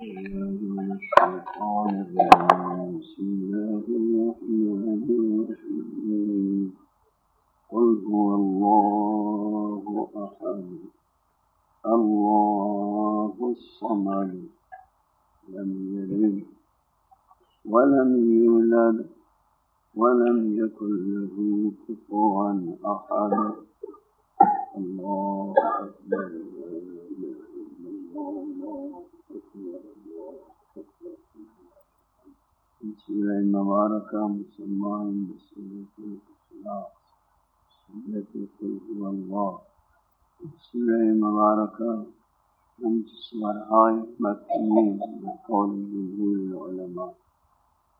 الشيطان الرجيم بسم الله الله الله ولم يولد ولم يكن له كفوا أحد الله أكبر سورہ المباركة مسمى بسورة الإخلاص. سورة قل هو الله. سورة المباركة خمس سورة آية مكيين بقول جمهور العلماء.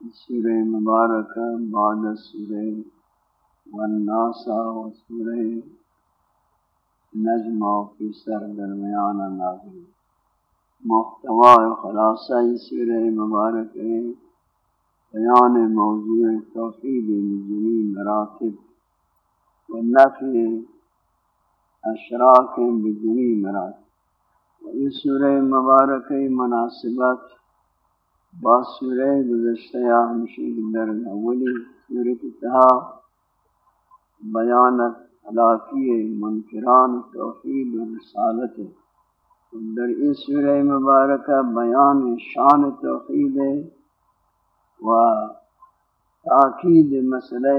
السورة المباركة بعد السورة والناس وسورة نجم في سر درمیان نازل. محتوى خلاصہ سورہ مبارک ہے بیان موضوع توحید جمی مراتب و نفی اشراک بجمی مراتب. و یہ سورہ مبارک مناسبت با سورہ گزشتہ ہمشی در اولی سورت تہا بیانت علاقی منکران توحید و رسالت. در اس سورہ مبارکہ بیان شان توحید ہے و تاکید مسئلہ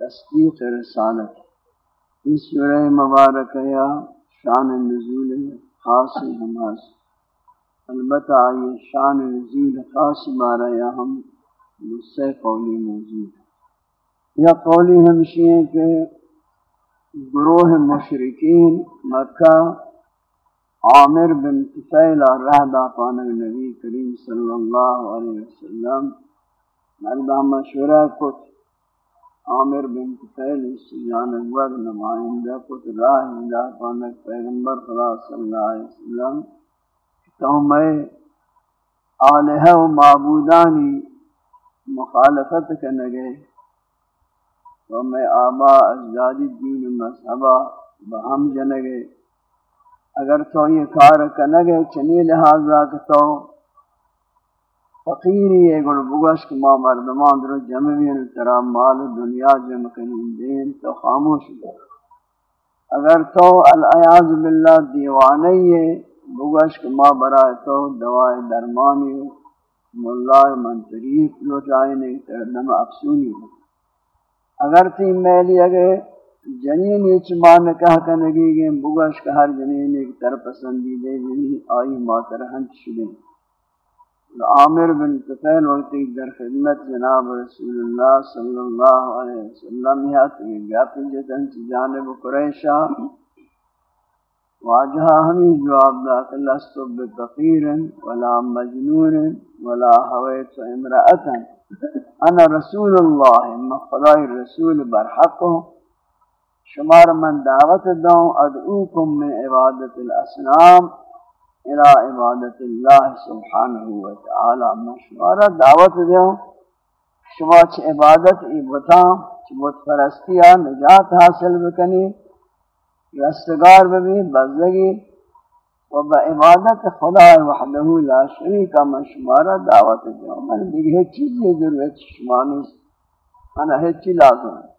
تصدیق رسالت۔ اس سورہ مبارکہ یا شان نزول خاص ہماس۔ البتہ یہ شان نزول خاص بارہ یا ہم مجھ سے قولی موجود یا قولی ہمشی ہیں کہ گروہ مشرقین مکہ عامر بن طفیل رہدہ پانا نبی کریم صلی اللہ علیہ وسلم مردہ مشورہ کت عامر بن قتیل سجان اگواد نمائندہ کت راہ اندہ پانک پیغمبر خدا صلی اللہ علیہ وسلم تو میں آلہہ و معبودانی مخالفت کنگے تو میں آبا اجدادی دین مذہبہ بہم جنگے اگر تو یہ کار کنگے چنی لحاظہ کہ تو فقیری ہے گل بگش کہ ما مردمان در جمعین ترا مال دنیا جمع کنین دین تو خاموش دے اگر تو العیاض باللہ دیوانی ہے بگش کہ ما برائے تو دوائے درمانی ملہ منتریف لوٹائے نہیں تردم افسونی ہو۔ اگر تی میلی اگر جنین ایچ ماں نکاح کنگی گئے بگش کہ ہر جنین ایک تر پسندی دے بھی آئی ماترہنچ شدیں۔ عامر بن طفیل وقتی در خدمت جناب رسول اللہ صلی اللہ علیہ وسلم یا تھی گاپی جتن چی جانب قریشہ واجہ ہمیں جواب دا کہ لستو بفقیر ولا مجنون ولا حویت امرأتا انا رسول اللہ مخضائی رسول برحق شمار من دعوت دوں ادعوکم من عبادت الاسلام الى عبادت اللہ سبحانہ وتعالی. مشورہ دعوت دیو شما چھ عبادت ای بتاں چھ بت پرستیا نجات حاصل بکنی، رستگار بھی بزگی و با عبادت خدا وحدہ لا شریک مشورہ دعوت دیو من دیگه چیزی ضرورت شما نیست. انا هیچی لازم ہے